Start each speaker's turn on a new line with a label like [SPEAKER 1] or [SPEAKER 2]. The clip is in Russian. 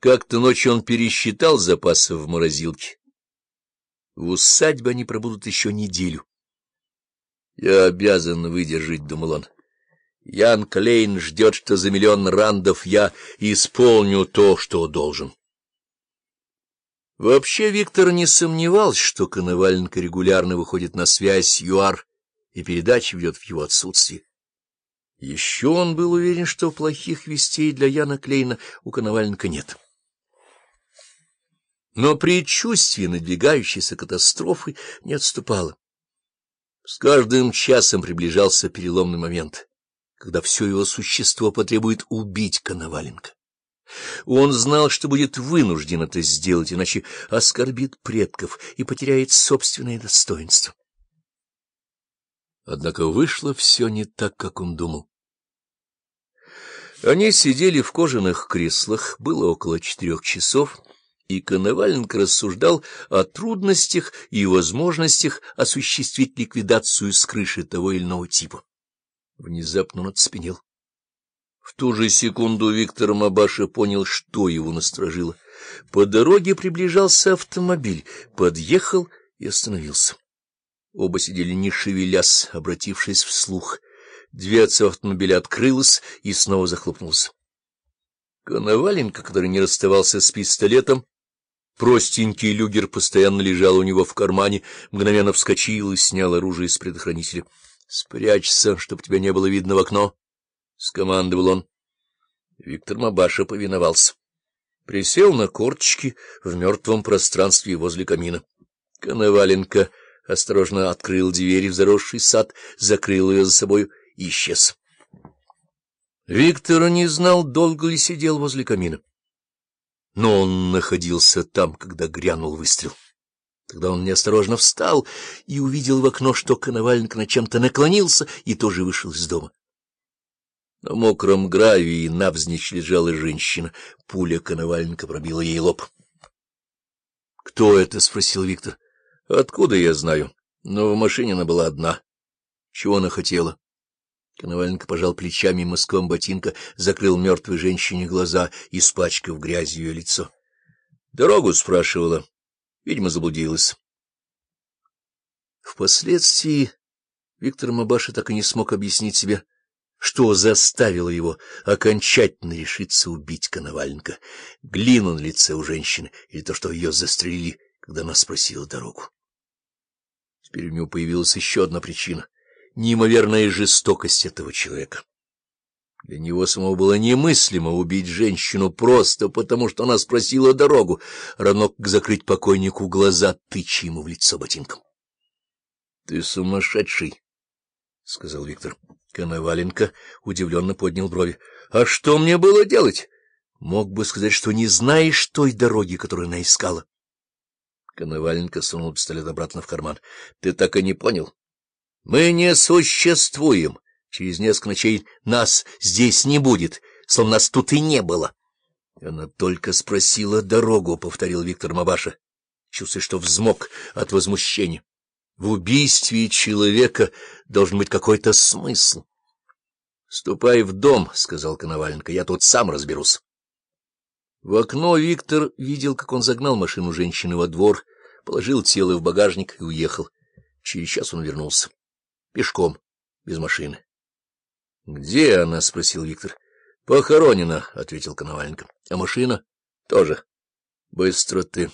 [SPEAKER 1] Как-то ночью он пересчитал запасы в морозилке. В усадьбе они пробудут еще неделю. Я обязан выдержать, — думал он. Ян Клейн ждет, что за миллион рандов я исполню то, что должен. Вообще Виктор не сомневался, что Коноваленко регулярно выходит на связь ЮАР и передачи ведет в его отсутствие. Еще он был уверен, что плохих вестей для Яна Клейна у Коноваленко нет. Но предчувствие надвигающейся катастрофы не отступало. С каждым часом приближался переломный момент, когда все его существо потребует убить Коноваленко. Он знал, что будет вынужден это сделать, иначе оскорбит предков и потеряет собственное достоинство. Однако вышло все не так, как он думал. Они сидели в кожаных креслах, было около четырех часов, и Коноваленко рассуждал о трудностях и возможностях осуществить ликвидацию с крыши того или иного типа. Внезапно он отспенел. В ту же секунду Виктор Мабаша понял, что его насторожило. По дороге приближался автомобиль, подъехал и остановился. Оба сидели не шевелясь, обратившись вслух. Дверца автомобиля открылась и снова захлопнулась. Коноваленко, который не расставался с пистолетом, простенький люгер постоянно лежал у него в кармане, мгновенно вскочил и снял оружие из предохранителя. — Спрячься, чтоб тебя не было видно в окно, — скомандовал он. Виктор Мабаша повиновался. Присел на корточки в мертвом пространстве возле камина. Коноваленко осторожно открыл дверь в заросший сад, закрыл ее за собой и исчез. Виктор не знал, долго ли сидел возле камина. Но он находился там, когда грянул выстрел. Тогда он неосторожно встал и увидел в окно, что Коноваленко на чем-то наклонился и тоже вышел из дома. На мокром гравии навзничь лежала женщина. Пуля Коноваленко пробила ей лоб. — Кто это? — спросил Виктор. — Откуда я знаю? Но в машине она была одна. Чего она хотела? Коноваленко пожал плечами мыском ботинка, закрыл мертвой женщине глаза, испачкав грязью ее лицо. Дорогу спрашивала. Видимо, заблудилась. Впоследствии Виктор Мабаша так и не смог объяснить себе, что заставило его окончательно решиться убить Коноваленко. Глину на лице у женщины или то, что ее застрелили, когда она спросила дорогу. Теперь у него появилась еще одна причина — неимоверная жестокость этого человека. Для него самого было немыслимо убить женщину просто потому, что она спросила дорогу, равно как закрыть покойнику глаза, тыча ему в лицо ботинком. — Ты сумасшедший, — сказал Виктор. Коноваленко удивленно поднял брови. — А что мне было делать? Мог бы сказать, что не знаешь той дороги, которую она искала. Коноваленко сунул пистолет обратно в карман. — Ты так и не понял? Мы не существуем. Через несколько ночей нас здесь не будет, словно нас тут и не было. Она только спросила дорогу, — повторил Виктор Мабаша, чувствуя, что взмок от возмущения. В убийстве человека должен быть какой-то смысл. — Ступай в дом, — сказал Коноваленко, — я тут сам разберусь. В окно Виктор видел, как он загнал машину женщины во двор, положил тело в багажник и уехал. Через час он вернулся. Пешком, без машины. — Где она? — спросил Виктор. — Похоронена, — ответил Коноваленко. — А машина? — Тоже. — Быстро ты.